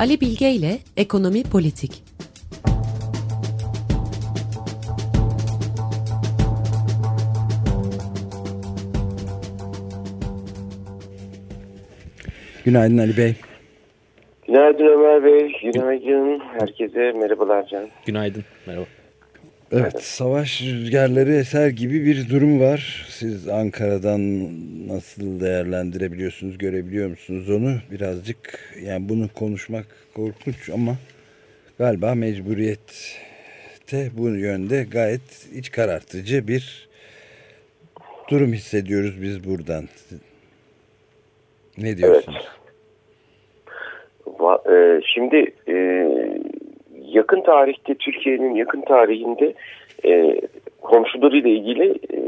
Ali Bilge ile Ekonomi Politik. Günaydın Ali Bey. Günaydın Ömer Bey, günaydın. Herkese merhabalar Can. Günaydın, merhaba. Evet, savaş rüzgarları eser gibi bir durum var. Siz Ankara'dan nasıl değerlendirebiliyorsunuz, görebiliyor musunuz onu? Birazcık yani bunu konuşmak korkunç ama galiba mecburiyette bu yönde gayet iç karartıcı bir durum hissediyoruz biz buradan. Ne diyorsunuz? Evet. Şimdi e, yakın tarihte Türkiye'nin yakın tarihinde e, komşularıyla ilgili e,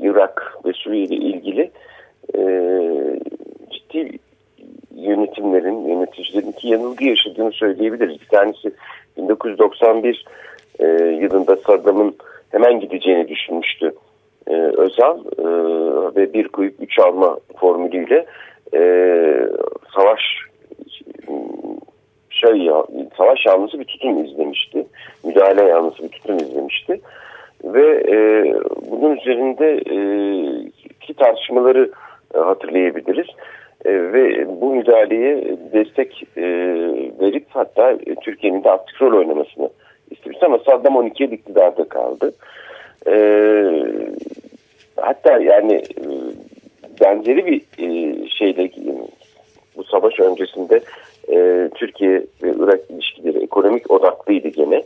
Irak ve Suriye ile ilgili e, ciddi yönetimlerin, yöneticilerin ki yanılgı yaşadığını söyleyebiliriz. Bir tanesi 1991 e, yılında Saddam'ın hemen gideceğini düşünmüştü. E, Özal e, ve bir kuyup üç alma formülüyle e, savaş şey savaş yanlısı bir tutum izlemişti. Müdahale yanlısı bir tutum izlemişti. Ve e, bunun üzerinde e, ki tartışmaları e, hatırlayabiliriz. E, ve bu müdahaleye destek e, verip hatta e, Türkiye'nin de aktif rol oynamasını istemişti ama Saddam 12'ye iktidarda kaldı. E, hatta yani e, benzeri bir e, şeyde bu savaş öncesinde e, Türkiye ekonomik odaklıydı gene.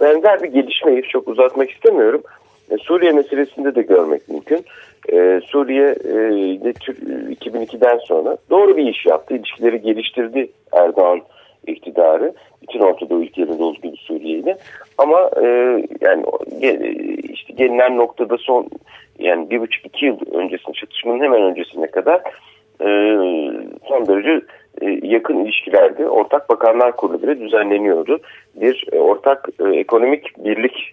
Benzer bir gelişmeyi çok uzatmak istemiyorum. E, Suriye meselesinde de görmek mümkün. E, Suriye e, 2002'den sonra doğru bir iş yaptı. İlişkileri geliştirdi Erdoğan iktidarı. Bütün Orta Doğu ülkelerinde olduğu gibi Suriye ile. Ama e, yani işte gelinen noktada son yani bir buçuk iki yıl öncesinde çatışmanın hemen öncesine kadar e, son derece e, yakın ilişkilerde ortak bakanlar kurulu bile düzenleniyordu. Bir e, ortak e, ekonomik birlik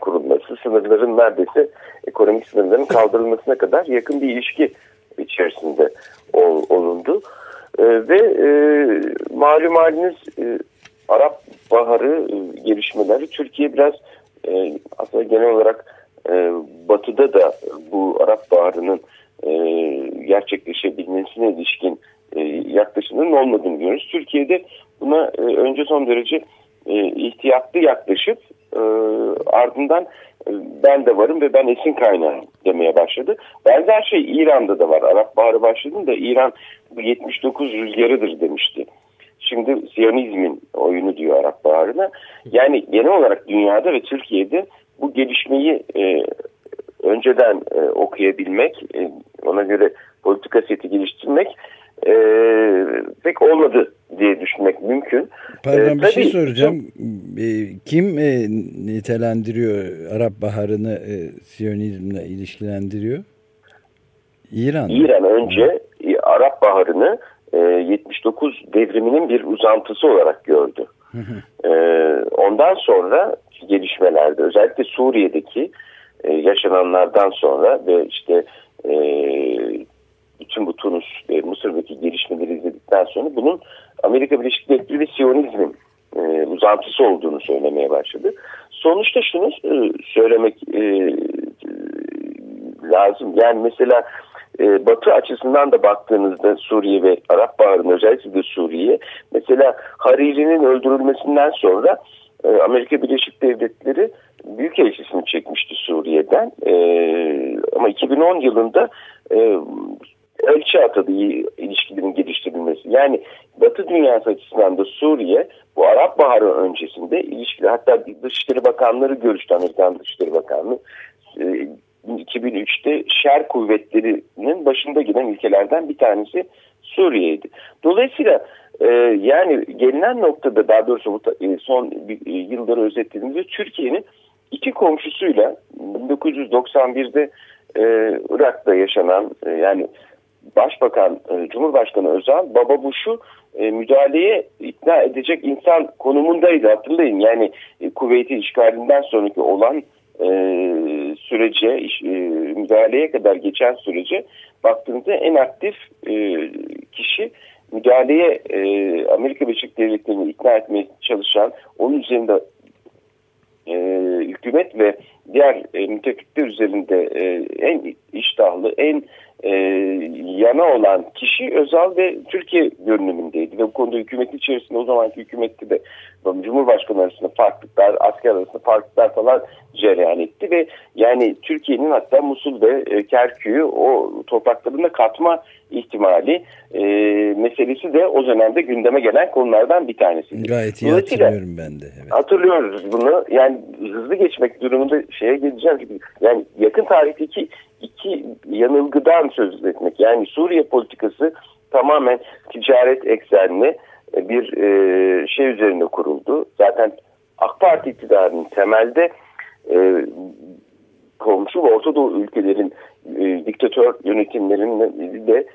kurulması, sınırların neredeyse ekonomik sınırların kaldırılmasına kadar yakın bir ilişki içerisinde olundu. Ve malum haliniz Arap Baharı gelişmeleri Türkiye biraz aslında genel olarak batıda da bu Arap Baharı'nın gerçekleşebilmesine ilişkin e, yaklaşımının olmadığını görüyoruz. Türkiye'de buna e, önce son derece e, ihtiyatlı yaklaşıp e, ardından e, ben de varım ve ben esin kaynağım demeye başladı. Benzer şey İran'da da var. Arap Baharı başladığında İran bu 79 rüzgarıdır demişti. Şimdi Siyonizmin oyunu diyor Arap Baharı'na. Yani genel olarak dünyada ve Türkiye'de bu gelişmeyi e, önceden e, okuyabilmek, e, ona göre politika seti geliştirmek e, pek olmadı diye düşünmek mümkün. Pardon ee, bir şey soracağım. Çok... E, kim e, nitelendiriyor Arap Baharı'nı e, Siyonizmle ilişkilendiriyor? İran. İran önce e, Arap Baharı'nı e, 79 devriminin bir uzantısı olarak gördü. e, ondan sonra gelişmelerde özellikle Suriye'deki e, yaşananlardan sonra ve işte e, bütün bu Tunus ve Mısır'daki gelişmeleri izledikten sonra bunun Amerika Birleşik Devletleri ve Siyonizmin e, uzantısı olduğunu söylemeye başladı. Sonuçta şunu e, söylemek e, lazım. Yani mesela e, Batı açısından da baktığınızda Suriye ve Arap Baharı'nın özellikle de Suriye mesela Hariri'nin öldürülmesinden sonra e, Amerika Birleşik Devletleri büyük elçisini çekmişti Suriye'den. E, ama 2010 yılında e, ölçü atadı ilişkilerin geliştirilmesi. Yani Batı dünyası açısından da Suriye bu Arap Baharı öncesinde ilişkiler hatta Dışişleri Bakanları görüştü Amerikan Dışişleri Bakanlığı. 2003'te şer kuvvetlerinin başında giden ülkelerden bir tanesi Suriye'ydi. Dolayısıyla e, yani gelinen noktada daha doğrusu bu e, son e, yılları özetlediğimizde Türkiye'nin iki komşusuyla 1991'de e, Irak'ta yaşanan e, yani Başbakan e, Cumhurbaşkanı Özal Baba Bush'u e, müdahaleye ikna edecek insan konumundaydı hatırlayın. Yani e, Kuveyt'i işgalinden sonraki olan e, sürece müdahaleye kadar geçen sürece baktığınızda en aktif kişi müdahaleye Amerika Birleşik Devletleri'ni ikna etmeye çalışan onun üzerinde hükümet ve diğer e, müttefikler üzerinde e, en iştahlı, en e, yana olan kişi Özal ve Türkiye görünümündeydi. Ve bu konuda hükümet içerisinde o zamanki hükümette de Cumhurbaşkanı arasında farklılıklar, asker arasında farklılıklar falan cereyan etti ve yani Türkiye'nin hatta Musul ve e, Kerkük'ü o topraklarında katma ihtimali e, meselesi de o dönemde gündeme gelen konulardan bir tanesi. Gayet iyi hatırlıyorum ben de. Evet. Hatırlıyoruz bunu. Yani hızlı geçmek durumunda şeye geleceğim. Yani yakın tarihteki iki yanılgıdan söz etmek. Yani Suriye politikası tamamen ticaret eksenli bir e, şey üzerine kuruldu. Zaten AK Parti iktidarının temelde e, komşu ve Orta Doğu ülkelerin e, diktatör yönetimlerinin de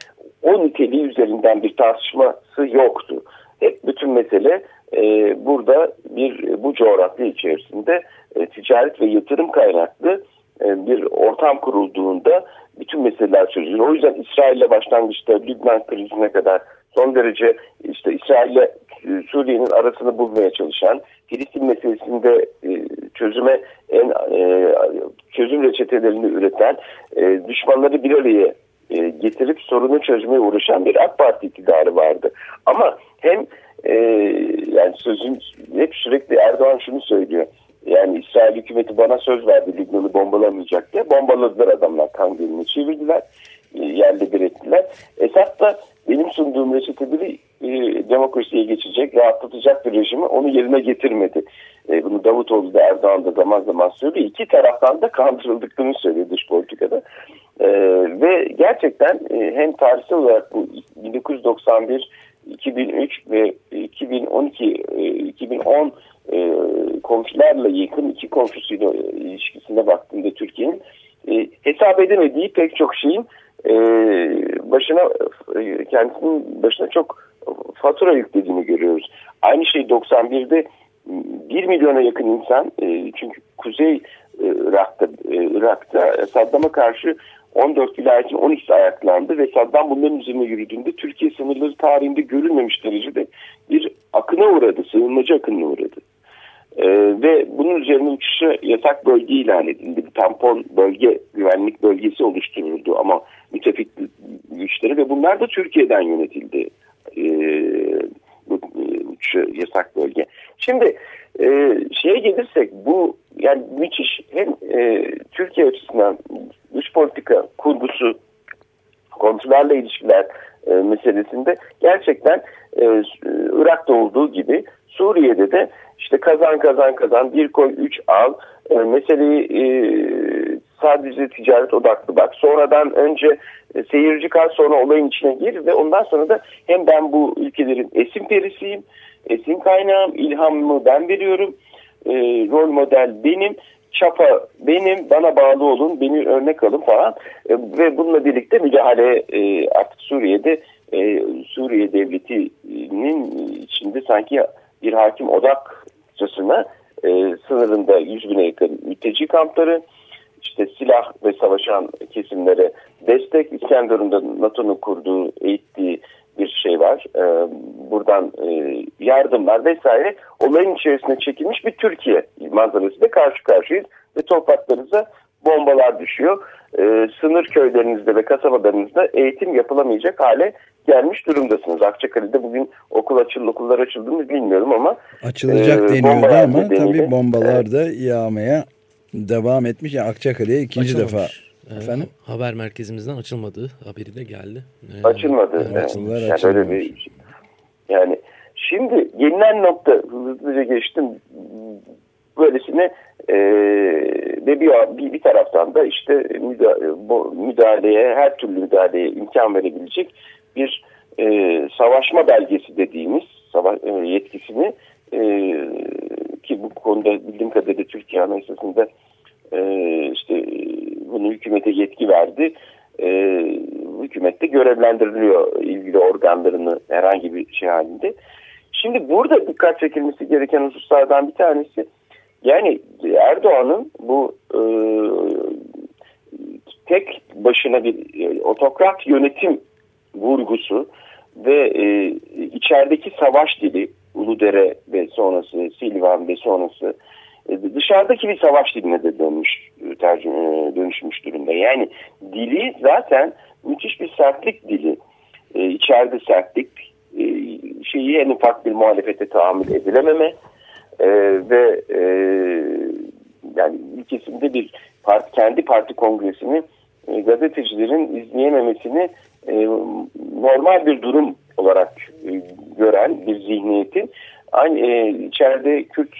o niteliği üzerinden bir tartışması yoktu. Hep bütün mesele e, burada bir bu coğrafya içerisinde e, ticaret ve yatırım kaynaklı e, bir ortam kurulduğunda bütün meseleler çözülür. O yüzden İsrail'le başlangıçta Lübnan krizine kadar son derece işte İsrail'le e, Suriye'nin arasını bulmaya çalışan, Filistin meselesinde e, çözüme en çözüm reçetelerini üreten, düşmanları bir araya getirip sorunu çözmeye uğraşan bir AK Parti iktidarı vardı. Ama hem yani sözün hep sürekli Erdoğan şunu söylüyor yani İsrail hükümeti bana söz verdi Lübnan'ı bombalamayacak diye. Bombaladılar adamlar kan gölünü çevirdiler. E, yerle bir ettiler. Esad da benim sunduğum reçeteleri e, demokrasiye geçecek, rahatlatacak bir rejimi onu yerine getirmedi. E, bunu Davutoğlu da Erdoğan da zaman zaman söylüyor. İki taraftan da kandırıldıklarını söylüyor dış politikada. E, ve gerçekten e, hem tarihsel olarak bu 1991 2003 ve 2012 2010 e, komşularla yakın iki komşusuyla ilişkisine baktığında Türkiye'nin e, hesap edemediği pek çok şeyin e, başına e, kendisinin başına çok fatura yüklediğini görüyoruz. Aynı şey 91'de 1 milyona yakın insan e, çünkü Kuzey e, Irak'ta, e, Irak'ta Saddam'a karşı 14 vilayetin 12'si ayaklandı ve Saddam bunların üzerine yürüdüğünde Türkiye sınırları tarihinde görülmemiş derecede bir akına uğradı, sığınmacı akınına uğradı. Ee, ve bunun üzerine uçuşu yasak bölge ilan edildi. Bir tampon bölge, güvenlik bölgesi oluşturuldu ama müttefik güçleri ve bunlar da Türkiye'den yönetildi. Ee, uçuşu yasak bölge. Şimdi e, şeye gelirsek bu yani müthiş hem e, Türkiye açısından dış politika kurgusu komşularla ilişkiler e, meselesinde gerçekten e, Irak'ta olduğu gibi Suriye'de de işte kazan kazan kazan bir koy üç al e, meseleyi e, sadece ticaret odaklı bak sonradan önce e, seyirci kal sonra olayın içine gir ve ondan sonra da hem ben bu ülkelerin esin perisiyim esin kaynağım ilhamımı ben veriyorum. E, rol model benim çapa benim bana bağlı olun beni örnek alın falan. E, ve bununla birlikte müdahale e, artık Suriye'de e, Suriye devletinin içinde sanki bir hakim odakçasına e, sınırında 100 bine yakın mülteci kampları, işte silah ve savaşan kesimlere destek, İskenderun'da NATO'nun kurduğu, eğittiği bir şey var. E, buradan e, yardımlar vesaire. Olayın içerisine çekilmiş bir Türkiye manzarasıyla karşı karşıyayız ve topraklarımıza bombalar düşüyor. E, sınır köylerinizde ve kasabalarınızda eğitim yapılamayacak hale gelmiş durumdasınız. Akçakale'de bugün okul açıldı, okullar açıldı mı bilmiyorum ama açılacak e, deniyordu ama tabii bombalar da yağmaya devam etmiş. Yani Akçakale'ye ikinci Açılmamış. defa Efendim? Haber merkezimizden açılmadığı haberi de geldi. Ee, Açılmadı. Yani, yani, yani öyle bir yani şimdi gelinen nokta hızlıca geçtim böylesine e, ve bir, bir, bir taraftan da işte müdahaleye her türlü müdahaleye imkan verebilecek bir e, savaşma belgesi dediğimiz savaş, e, yetkisini e, ki bu konuda bildiğim kadarıyla Türkiye Anayasası'nda e, işte bunu hükümete yetki verdi. E, hükümette görevlendiriliyor ilgili organlarını herhangi bir şey halinde. Şimdi burada dikkat çekilmesi gereken hususlardan bir tanesi yani Erdoğan'ın bu e, tek başına bir e, otokrat yönetim vurgusu ve e, içerideki savaş dili Uludere ve sonrası Silvan ve sonrası e, dışarıdaki bir savaş diline de dönmüş tercüme dönüşmüş durumda. Yani dili zaten müthiş bir sertlik dili. E, içeride sertlik e, şeyi en ufak bir muhalefete tahammül edilememe e, ve e, yani ülkesinde bir parti, kendi parti kongresini e, gazetecilerin izleyememesini e, normal bir durum olarak e, gören bir zihniyetin aynı e, içeride Kürt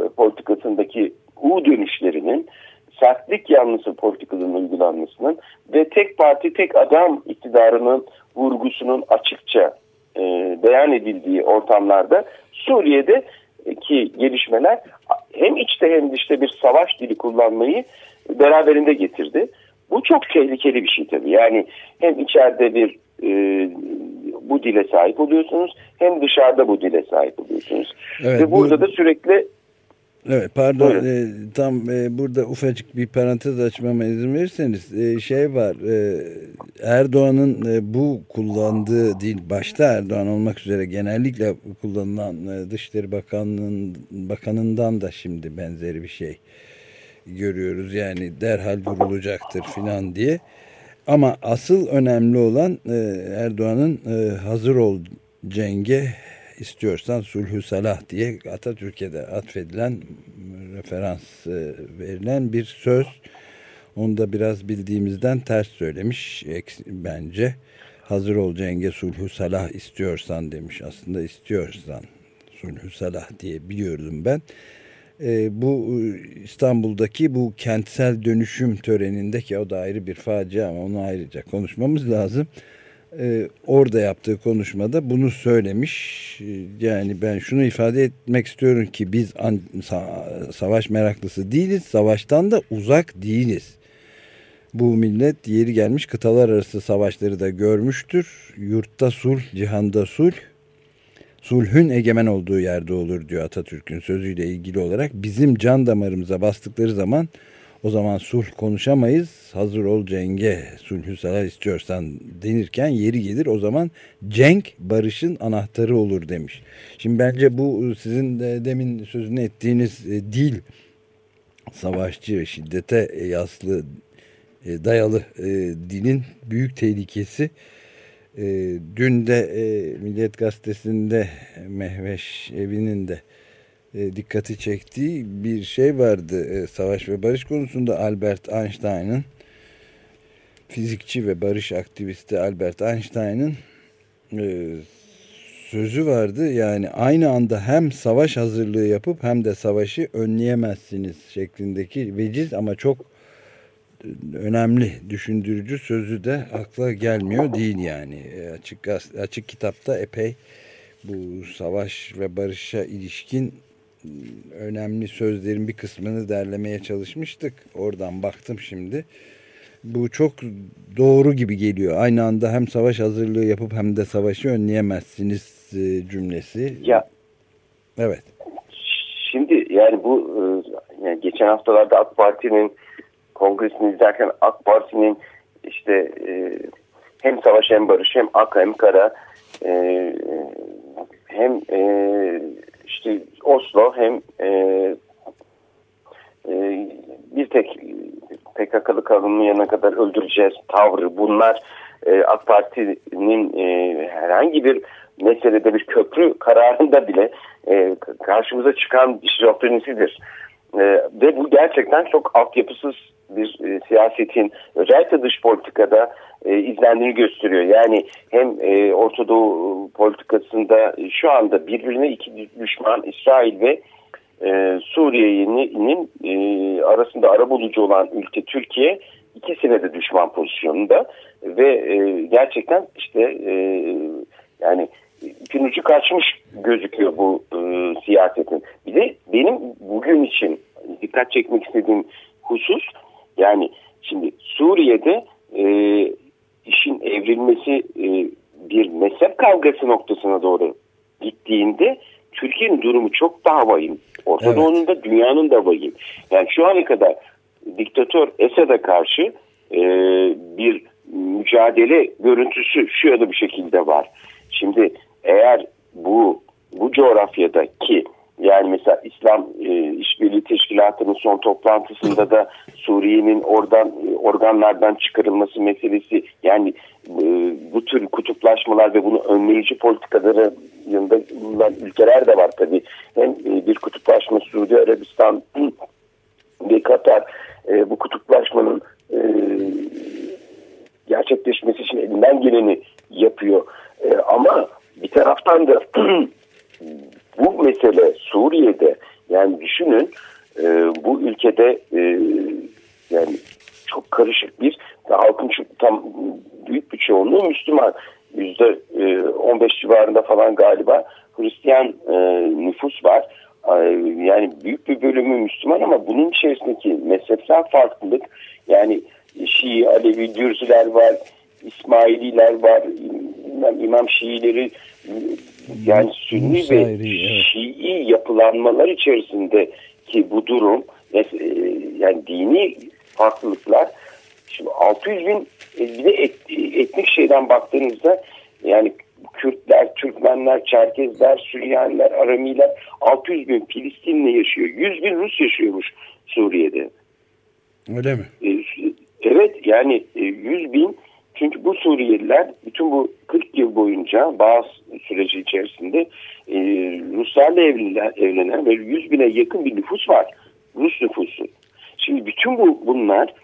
e, politikasındaki U dönüşlerinin sertlik yanlısı politikaların uygulanmasının ve tek parti tek adam iktidarının vurgusunun açıkça e, beyan edildiği ortamlarda Suriye'deki gelişmeler hem içte hem dışta bir savaş dili kullanmayı beraberinde getirdi. Bu çok tehlikeli bir şey tabii. Yani hem içeride bir e, bu dile sahip oluyorsunuz hem dışarıda bu dile sahip oluyorsunuz. Evet, Ve burada bu... da sürekli Evet pardon e, tam e, burada ufacık bir parantez açmama izin verirseniz e, şey var e, Erdoğan'ın e, bu kullandığı dil başta Erdoğan olmak üzere genellikle kullanılan e, Dışişleri Bakanlığı'nın bakanından da şimdi benzeri bir şey görüyoruz. Yani derhal vurulacaktır filan diye. Ama asıl önemli olan e, Erdoğan'ın e, hazır ol cenge istiyorsan sulhü salah diye Atatürk'e de atfedilen referans e, verilen bir söz. Onu da biraz bildiğimizden ters söylemiş bence. Hazır ol cenge sulhü salah istiyorsan demiş. Aslında istiyorsan sulhü salah diye biliyorum ben. E, bu İstanbul'daki bu kentsel dönüşüm törenindeki o da ayrı bir facia ama onu ayrıca konuşmamız lazım e, orada yaptığı konuşmada bunu söylemiş. Ee, yani ben şunu ifade etmek istiyorum ki biz an, sa savaş meraklısı değiliz. Savaştan da uzak değiliz. Bu millet yeri gelmiş kıtalar arası savaşları da görmüştür. Yurtta sulh, cihanda sulh. Sulhün egemen olduğu yerde olur diyor Atatürk'ün sözüyle ilgili olarak. Bizim can damarımıza bastıkları zaman o zaman sulh konuşamayız. Hazır ol cenge sulhü salah istiyorsan denirken yeri gelir. O zaman cenk barışın anahtarı olur demiş. Şimdi bence bu sizin de demin sözünü ettiğiniz e, dil savaşçı şiddete yaslı e, dayalı e, dilin büyük tehlikesi. Dün de Milliyet Gazetesi'nde Mehveş evinin de e, dikkati çektiği bir şey vardı. E, savaş ve barış konusunda Albert Einstein'ın fizikçi ve barış aktivisti Albert Einstein'ın e, sözü vardı. Yani aynı anda hem savaş hazırlığı yapıp hem de savaşı önleyemezsiniz şeklindeki veciz ama çok önemli düşündürücü sözü de akla gelmiyor değil yani. Açık açık kitapta epey bu savaş ve barışa ilişkin önemli sözlerin bir kısmını derlemeye çalışmıştık. Oradan baktım şimdi. Bu çok doğru gibi geliyor. Aynı anda hem savaş hazırlığı yapıp hem de savaşı önleyemezsiniz e, cümlesi. Ya. Evet. Şimdi yani bu e, yani geçen haftalarda AK Parti'nin kongresini izlerken AK Parti'nin işte e, hem savaş hem barış hem ak hem kara hem işte Oslo hem e, e, bir tek PKK'lı kalınmayana kadar öldüreceğiz tavrı bunlar e, AK Parti'nin e, herhangi bir meselede bir köprü kararında bile e, karşımıza çıkan şizofrenisidir. E, ve bu gerçekten çok altyapısız bir e, siyasetin özellikle dış politikada e, izlendiğini gösteriyor. Yani hem e, Orta Doğu politikasında şu anda birbirine iki düşman İsrail ve e, Suriye'nin e, arasında arabulucu olan ülke Türkiye ikisine de düşman pozisyonunda ve e, gerçekten işte e, yani ipin ucu kaçmış gözüküyor bu e, siyasetin. Bir de benim bugün için dikkat çekmek istediğim husus yani şimdi Suriye'de e, işin evrilmesi e, bir mezhep kavgası noktasına doğru gittiğinde Türkiye'nin durumu çok daha vahim. Orta evet. Doğu'nun da dünyanın da vahim. Yani şu ana kadar diktatör Esad'a karşı e, bir mücadele görüntüsü şu ya da bir şekilde var. Burada ki yani mesela İslam e, İşbirliği Teşkilatı'nın son toplantısında da Suriye'nin oradan e, organlardan çıkarılması meselesi yani e, bu tür kutuplaşmalar ve bunu önleyici politikaları yanında ülkeler de var tabii. Hem e, bir kutuplaşma Suudi Arabistan ve Katar e, bu kutuplaşmanın e, gerçekleşmesi için elinden geleni yapıyor. E, ama bir taraftan da bu mesele Suriye'de yani düşünün e, bu ülkede e, yani çok karışık bir halkın tam büyük bir çoğunluğu Müslüman. Yüzde e, 15 civarında falan galiba Hristiyan e, nüfus var. Yani büyük bir bölümü Müslüman ama bunun içerisindeki mezhepsel farklılık yani Şii, Alevi, Dürzüler var, İsmaililer var, İmam Şiileri yani Sünni ve Şii yapılanmalar içerisinde ki bu durum e, yani dini farklılıklar şimdi 600 bin e, bir de et, etnik şeyden baktığınızda yani Kürtler, Türkmenler, Çerkezler, Süryaniler, Aramiler 600 bin Filistinli yaşıyor. 100 bin Rus yaşıyormuş Suriye'de. Öyle mi? E, evet yani 100 bin çünkü bu Suriyeliler bütün bu 40 yıl boyunca bazı süreci içerisinde e, Ruslarla evlenen, evlenen ve 100 bine yakın bir nüfus var. Rus nüfusu. Şimdi bütün bu bunlar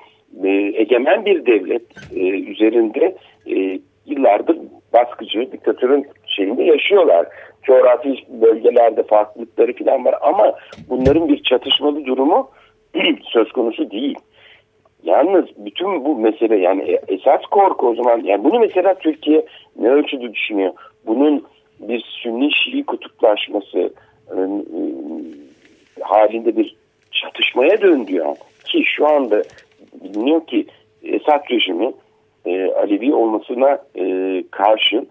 e, egemen bir devlet e, üzerinde e, yıllardır baskıcı diktatörün şeyinde yaşıyorlar. Coğrafi bölgelerde farklılıkları falan var ama bunların bir çatışmalı durumu söz konusu değil. Yalnız bütün bu mesele yani e, esas korku o zaman yani bunu mesela Türkiye ne ölçüde düşünüyor? Bunun bir Sünni Şii kutuplaşması e, e, halinde bir çatışmaya döndüğü ki şu anda biliniyor ki Esad rejimi e, Alevi olmasına e, karşı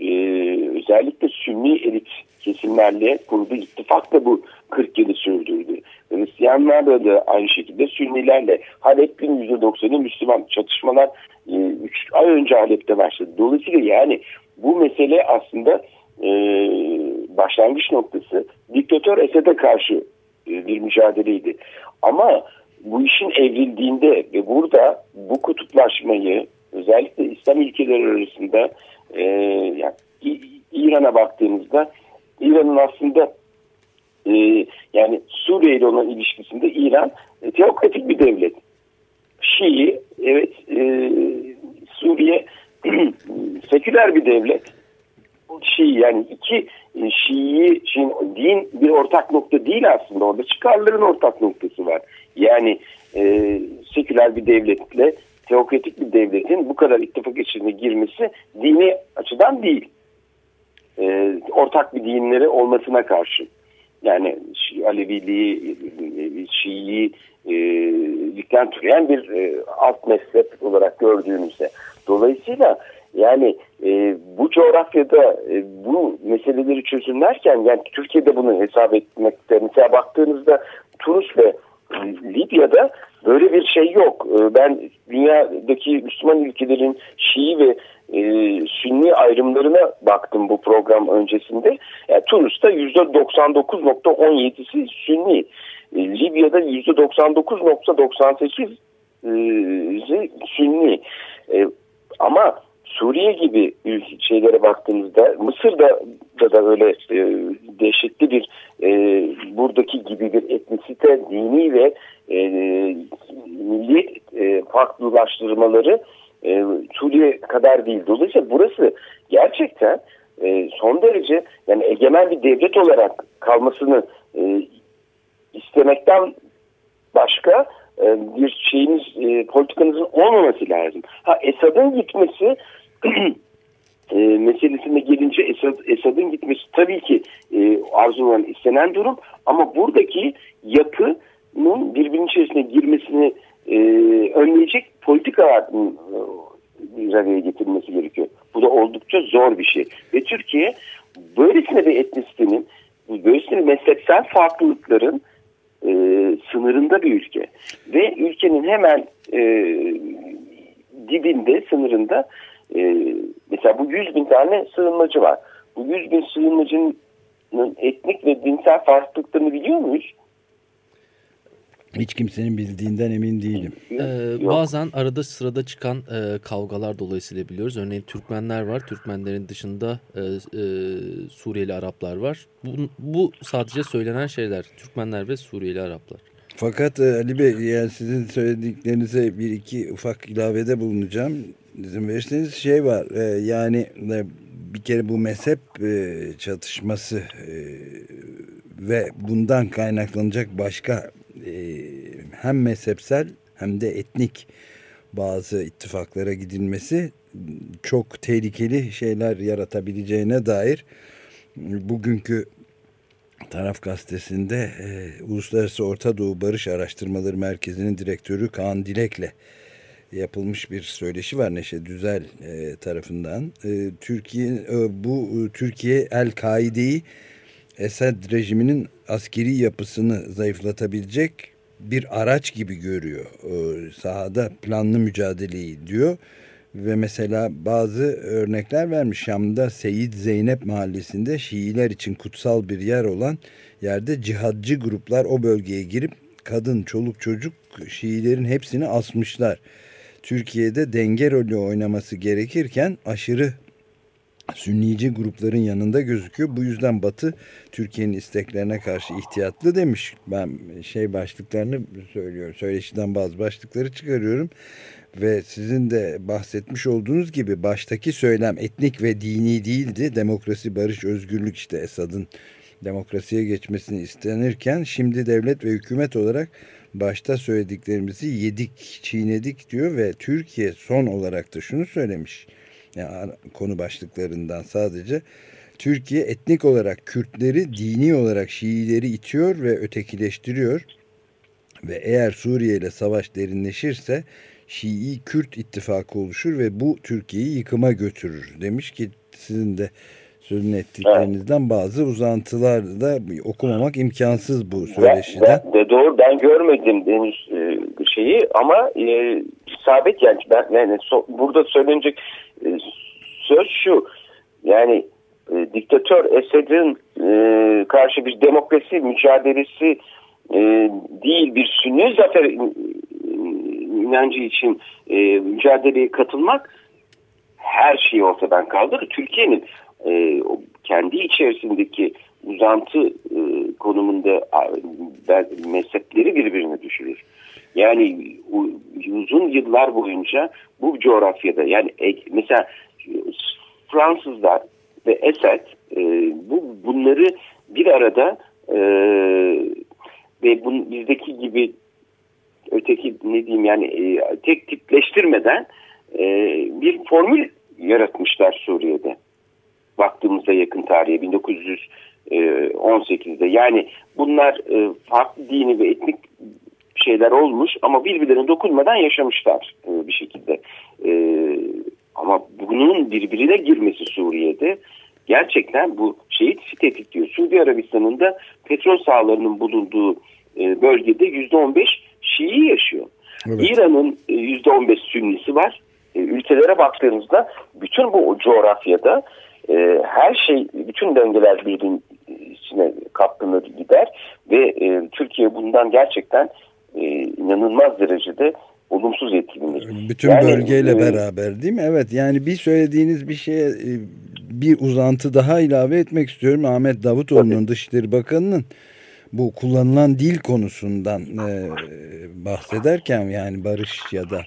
e, özellikle Sünni elit kesimlerle kurduğu ittifakla bu 40 yılı sürdürdü. Hristiyanlarla da aynı şekilde Sünnilerle Halep'in %90'ı Müslüman çatışmalar 3 e, ay önce Halep'te başladı. Dolayısıyla yani bu mesele aslında e, başlangıç noktası diktatör Esed'e karşı e, bir mücadeleydi. Ama bu işin evrildiğinde ve burada bu kutuplaşmayı özellikle İslam ülkeleri arasında e, yani İran'a baktığımızda İran'ın aslında e, yani Suriye ile olan ilişkisinde İran e, teokratik bir devlet. Şii evet e, Suriye seküler bir devlet. Şii yani iki e, Şii Şii, din bir ortak nokta değil aslında orada çıkarların ortak noktası var. Yani e, seküler bir devletle teokratik bir devletin bu kadar ittifak içine girmesi dini açıdan değil. E, ortak bir dinleri olmasına karşı. Yani Aleviliği, Şii'yi e, likten türeyen bir e, alt mezhep olarak gördüğümüzde. Dolayısıyla yani e, bu coğrafyada e, bu meseleleri çözümlerken yani Türkiye'de bunu hesap etmekte mesela baktığınızda Tunus ve Libya'da böyle bir şey yok. E, ben dünyadaki Müslüman ülkelerin Şii ve e, Sünni ayrımlarına baktım bu program öncesinde. Yani Tunus'ta %99.17'si Sünni. E, Libya'da %99.98 e, Sünni. E, ama Suriye gibi şeylere baktığımızda Mısır'da da, da öyle e, dehşetli bir e, buradaki gibi bir etnisite, dini ve e, milli e, farklılaştırmaları e, Suriye kadar değil. Dolayısıyla burası gerçekten e, son derece yani egemen bir devlet olarak kalmasını e, istemekten başka e, bir şeyiniz e, politikanızın olmaması lazım. Ha Esad'ın gitmesi e, meselesine gelince Esad, Esad'ın gitmesi tabii ki e, arzulanan istenen durum ama buradaki yapının birbirinin içerisine girmesini e, önleyecek politikaların e, bir araya getirilmesi gerekiyor. Bu da oldukça zor bir şey. Ve Türkiye böylesine bir etnisitenin, böylesine mezhepsel farklılıkların e, sınırında bir ülke. Ve ülkenin hemen e, dibinde, sınırında e, mesela bu 100 bin tane sığınmacı var. Bu 100 bin sığınmacının etnik ve dinsel farklılıklarını biliyor muyuz? Hiç kimsenin bildiğinden emin değilim. Ee, bazen arada sırada çıkan e, kavgalar dolayısıyla biliyoruz. Örneğin Türkmenler var. Türkmenlerin dışında e, e, Suriyeli Araplar var. Bu, bu sadece söylenen şeyler. Türkmenler ve Suriyeli Araplar. Fakat e, Ali Bey yani sizin söylediklerinize bir iki ufak ilavede bulunacağım. İzin verirseniz şey var e, yani e, bir kere bu mezhep e, çatışması e, ve bundan kaynaklanacak başka e, hem mezhepsel hem de etnik bazı ittifaklara gidilmesi çok tehlikeli şeyler yaratabileceğine dair bugünkü Taraf Gazetesi'nde e, Uluslararası Orta Doğu Barış Araştırmaları Merkezi'nin direktörü Kaan Dilek'le yapılmış bir söyleşi var Neşe Düzel e, tarafından. E, Türkiye e, bu e, Türkiye El-Kaide'yi Esed rejiminin askeri yapısını zayıflatabilecek bir araç gibi görüyor. E, sahada planlı mücadeleyi diyor. Ve mesela bazı örnekler vermiş. Şam'da Seyit Zeynep mahallesinde Şiiler için kutsal bir yer olan yerde cihadcı gruplar o bölgeye girip kadın, çoluk, çocuk Şiilerin hepsini asmışlar. Türkiye'de denge rolü oynaması gerekirken aşırı Sünnici grupların yanında gözüküyor. Bu yüzden Batı Türkiye'nin isteklerine karşı ihtiyatlı demiş. Ben şey başlıklarını söylüyorum. Söyleşiden bazı başlıkları çıkarıyorum. Ve sizin de bahsetmiş olduğunuz gibi baştaki söylem etnik ve dini değildi. Demokrasi, barış, özgürlük işte Esad'ın demokrasiye geçmesini istenirken şimdi devlet ve hükümet olarak başta söylediklerimizi yedik, çiğnedik diyor ve Türkiye son olarak da şunu söylemiş yani konu başlıklarından sadece Türkiye etnik olarak Kürtleri dini olarak Şiileri itiyor ve ötekileştiriyor. Ve eğer Suriye ile savaş derinleşirse Şii-Kürt ittifakı oluşur ve bu Türkiye'yi yıkıma götürür demiş ki sizin de sözünü ettiklerinizden bazı uzantılar da okumamak imkansız bu söyleşiden. De, de doğru ben görmedim henüz e, şeyi ama e, isabet yani ben yani so, burada söylenecek e, söz şu yani e, diktatör Esed'in e, karşı bir demokrasi mücadelesi e, değil bir sünni zafer inancı için e, mücadeleye katılmak her şeyi ortadan kaldırır. Türkiye'nin e, kendi içerisindeki uzantı e, konumunda mezhepleri birbirine düşürür. Yani uzun yıllar boyunca bu coğrafyada yani mesela Fransızlar ve Esed e, bu bunları bir arada e, ve bun, bizdeki gibi öteki ne diyeyim yani e, tek tipleştirmeden e, bir formül yaratmışlar Suriye'de. Baktığımızda yakın tarihe 1918'de yani bunlar e, farklı dini ve etnik şeyler olmuş ama birbirlerine dokunmadan yaşamışlar e, bir şekilde. E, ama bunun birbirine girmesi Suriye'de gerçekten bu şeyi tetikliyor. Suudi Arabistan'ın da petrol sahalarının bulunduğu e, bölgede %15 Şii yaşıyor. Evet. İran'ın %15 Sünnisi var. Ülkelere baktığınızda bütün bu coğrafyada her şey, bütün dengeler birbirinin içine kaplanır gider ve Türkiye bundan gerçekten e, inanılmaz derecede olumsuz etkilenir. Bütün yani, bölgeyle e, beraber değil mi? Evet yani bir söylediğiniz bir şeye e, bir uzantı daha ilave etmek istiyorum. Ahmet Davutoğlu'nun Dışişleri Bakanı'nın bu kullanılan dil konusundan e, bahsederken yani barış ya da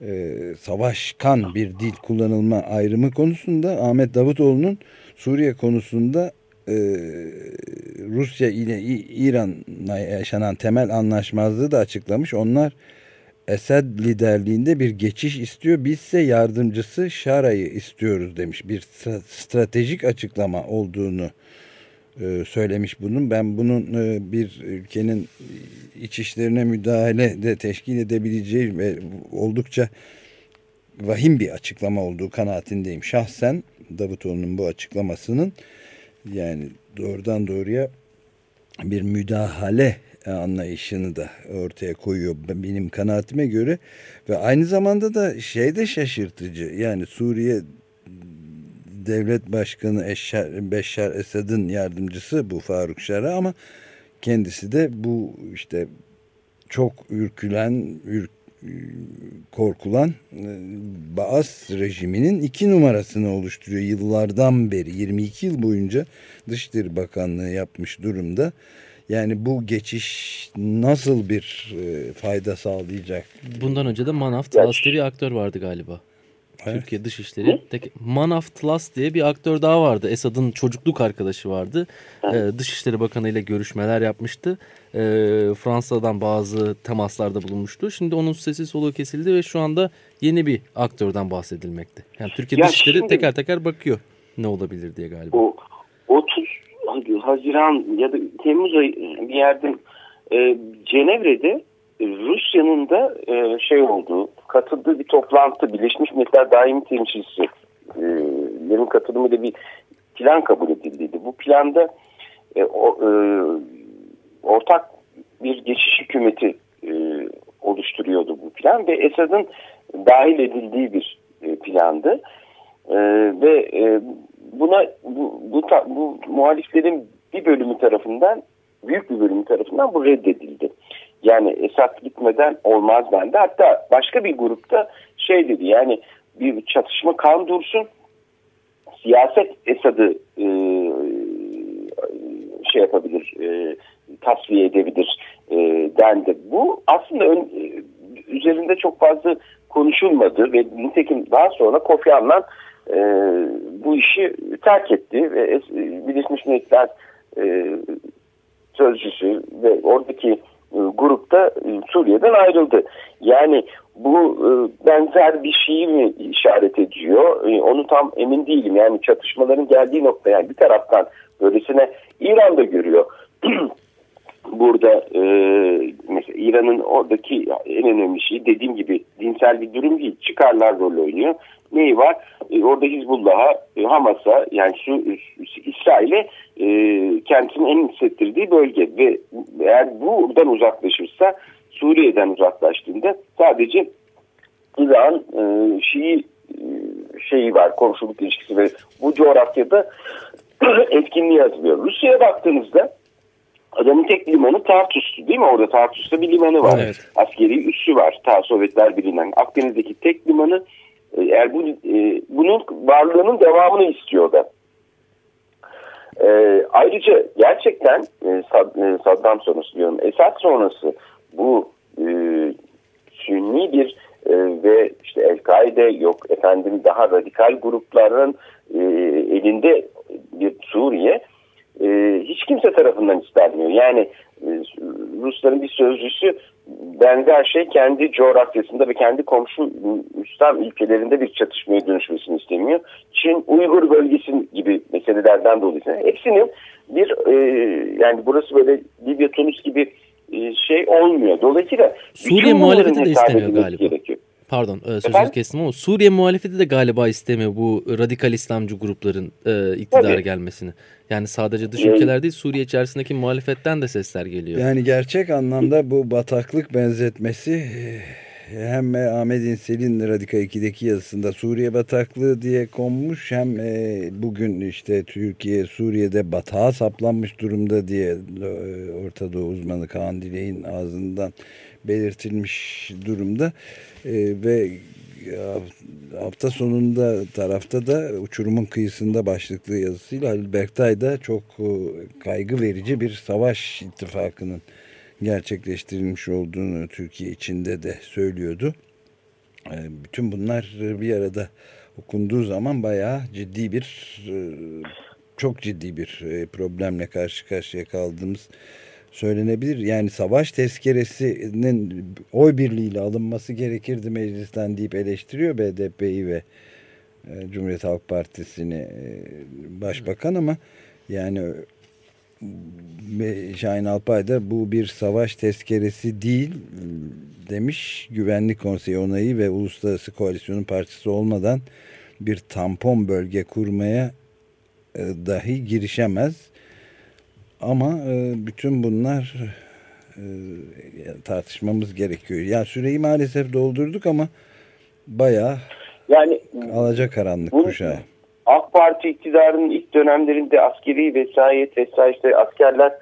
e, savaşkan bir dil kullanılma ayrımı konusunda Ahmet Davutoğlu'nun Suriye konusunda e, Rusya ile İran'la yaşanan temel anlaşmazlığı da açıklamış. Onlar Esed liderliğinde bir geçiş istiyor. Biz ise yardımcısı Şara'yı istiyoruz demiş. Bir stratejik açıklama olduğunu e, söylemiş bunun. Ben bunun e, bir ülkenin iç işlerine müdahale de teşkil edebileceği ve oldukça vahim bir açıklama olduğu kanaatindeyim. Şahsen Davutoğlu'nun bu açıklamasının yani doğrudan doğruya bir müdahale anlayışını da ortaya koyuyor benim kanaatime göre. Ve aynı zamanda da şey de şaşırtıcı. Yani Suriye devlet başkanı Eşşar, Beşşar Esad'ın yardımcısı bu Faruk Şara ama kendisi de bu işte çok ürkülen, ürk, korkulan e, Baas rejiminin iki numarasını oluşturuyor yıllardan beri 22 yıl boyunca Dışişleri Bakanlığı yapmış durumda. Yani bu geçiş nasıl bir e, fayda sağlayacak? Bundan önce de Manaf Tlas diye bir aktör vardı galiba. Evet. Türkiye Dışişleri. Tek, Manaf Tlas diye bir aktör daha vardı. Esad'ın çocukluk arkadaşı vardı. Ee, Dışişleri Bakanı ile görüşmeler yapmıştı. Ee, Fransa'dan bazı temaslarda bulunmuştu. Şimdi onun sesi soluğu kesildi ve şu anda yeni bir aktörden bahsedilmekte. Yani Türkiye ya Dışişleri şimdi, teker teker bakıyor ne olabilir diye galiba. O 30 Haziran ya da Temmuz ayı bir yerde e, Cenevre'de Rusya'nın da e, şey olduğu, katıldığı bir toplantı, Birleşmiş Milletler Daimi Temsilcisi'lerin katılımıyla bir plan kabul edildiydi. Bu planda e, o, e, ortak bir geçiş hükümeti e, oluşturuyordu bu plan ve Esad'ın dahil edildiği bir e, plandı. E, ve e, buna bu, bu, bu muhaliflerin bir bölümü tarafından büyük bir bölümü tarafından bu reddedildi. Yani Esad gitmeden olmaz bende. Hatta başka bir grupta şey dedi yani bir çatışma kan dursun siyaset Esad'ı e, şey yapabilir e, tasfiye edebilir e, dendi. Bu aslında ön, e, üzerinde çok fazla konuşulmadı ve nitekim daha sonra Kofi Annan e, bu işi terk etti ve Birleşmiş Milletler e, sözcüsü ve oradaki e, grupta e, Suriye'den ayrıldı. Yani bu e, benzer bir şeyi mi işaret ediyor? E, onu tam emin değilim. Yani çatışmaların geldiği nokta yani bir taraftan böylesine İran da görüyor. Burada e, mesela İran'ın oradaki en önemli şey dediğim gibi dinsel bir durum değil. Çıkarlar rol oynuyor neyi var? E, orada Hizbullah'a, e, Hamas'a yani şu İsrail'e e, kendisinin en hissettirdiği bölge ve eğer buradan uzaklaşırsa Suriye'den uzaklaştığında sadece İran e, Şii e, şeyi var komşuluk ilişkisi ve bu coğrafyada etkinliği yazılıyor. Rusya'ya baktığınızda adamın tek limanı Tartus değil mi? Orada Tartus'ta bir limanı var. Evet. Askeri üssü var. Ta Sovyetler Birliği'nden. Akdeniz'deki tek limanı e, eğer bu e, bunun varlığının devamını istiyor da. E, ayrıca gerçekten e, Sad, e, Saddam sonrası diyorum Esad sonrası bu e, sünni bir e, ve işte El-Kaide yok efendim daha radikal grupların e, elinde bir Suriye e, hiç kimse tarafından istenmiyor. Yani e, Rusların bir sözcüsü benzer şey kendi coğrafyasında ve kendi komşu Müslüman ülkelerinde bir çatışmaya dönüşmesini istemiyor. Çin, Uygur bölgesi gibi meselelerden dolayı. Hepsinin bir e, yani burası böyle Libya, Tunus gibi şey olmuyor. Dolayısıyla Suriye muhalefeti de istemiyor galiba. Gerekiyor. Pardon e, sözünüzü kestim ama Suriye muhalefeti de galiba istemiyor bu radikal İslamcı grupların e, iktidara Tabii. gelmesini. Yani sadece dış ülkeler değil Suriye içerisindeki muhalefetten de sesler geliyor. Yani gerçek anlamda bu bataklık benzetmesi e, hem Ahmet İnsel'in Radika 2'deki yazısında Suriye bataklığı diye konmuş hem e, bugün işte Türkiye Suriye'de batağa saplanmış durumda diye e, Orta Doğu uzmanı Kaan Dilek'in ağzından belirtilmiş durumda ve hafta sonunda tarafta da uçurumun kıyısında başlıklı yazısıyla Halil Berktay da çok e, kaygı verici bir savaş ittifakının gerçekleştirilmiş olduğunu Türkiye içinde de söylüyordu. E, bütün bunlar bir arada okunduğu zaman bayağı ciddi bir e, çok ciddi bir problemle karşı karşıya kaldığımız söylenebilir. Yani savaş tezkeresinin oy birliğiyle alınması gerekirdi meclisten deyip eleştiriyor BDP'yi ve e, Cumhuriyet Halk Partisi'ni e, başbakan ama yani Şahin Alpay da bu bir savaş tezkeresi değil demiş. Güvenlik Konseyi onayı ve Uluslararası Koalisyonun partisi olmadan bir tampon bölge kurmaya e, dahi girişemez ama e, bütün bunlar e, tartışmamız gerekiyor. Yani süreyi maalesef doldurduk ama bayağı yani alacak karanlık bunu, kuşağı. AK Parti iktidarının ilk dönemlerinde askeri vesayet vesaire işte askerler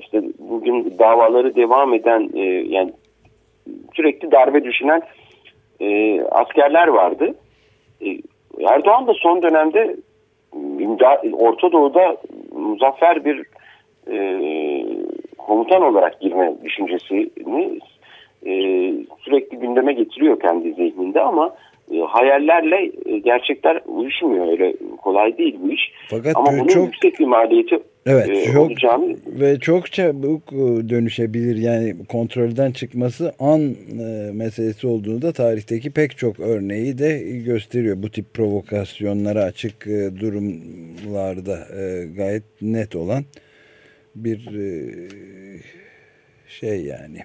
işte bugün davaları devam eden e, yani sürekli darbe düşünen e, askerler vardı. E, Erdoğan da son dönemde Orta Doğu'da muzaffer bir e, komutan olarak girme düşüncesini e, sürekli gündeme getiriyor kendi zihninde ama e, hayallerle e, gerçekler uyuşmuyor öyle kolay değil bu iş. Fakat ama bunun çok, yüksek bir maliyeti evet, e, çok, olacağını ve çok çabuk e, dönüşebilir yani kontrolden çıkması an e, meselesi olduğunu da tarihteki pek çok örneği de gösteriyor. Bu tip provokasyonlara açık e, durumlarda e, gayet net olan bir e, şey yani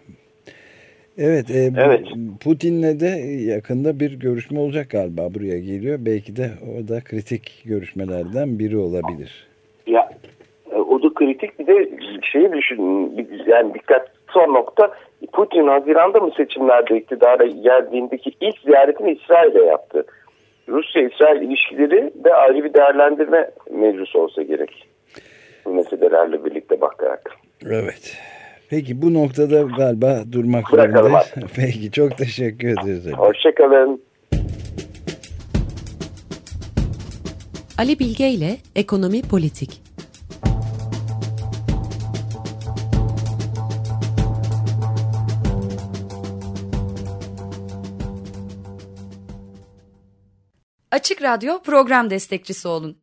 Evet, e, evet. Putin'le de yakında bir görüşme olacak galiba buraya geliyor. Belki de o da kritik görüşmelerden biri olabilir. Ya e, o da kritik bir de şeyi düşünün yani dikkat son nokta Putin Haziran'da mı seçimlerde iktidara geldiğindeki ilk ziyaretini İsrail'e yaptı. Rusya-İsrail ilişkileri de ayrı bir değerlendirme mevzusu olsa gerek. Bu meselelerle birlikte bakarak. Evet. Peki bu noktada galiba durmak zorundayız. Peki çok teşekkür ederiz. Hoşçakalın. Ali Bilge ile Ekonomi Politik Açık Radyo program destekçisi olun.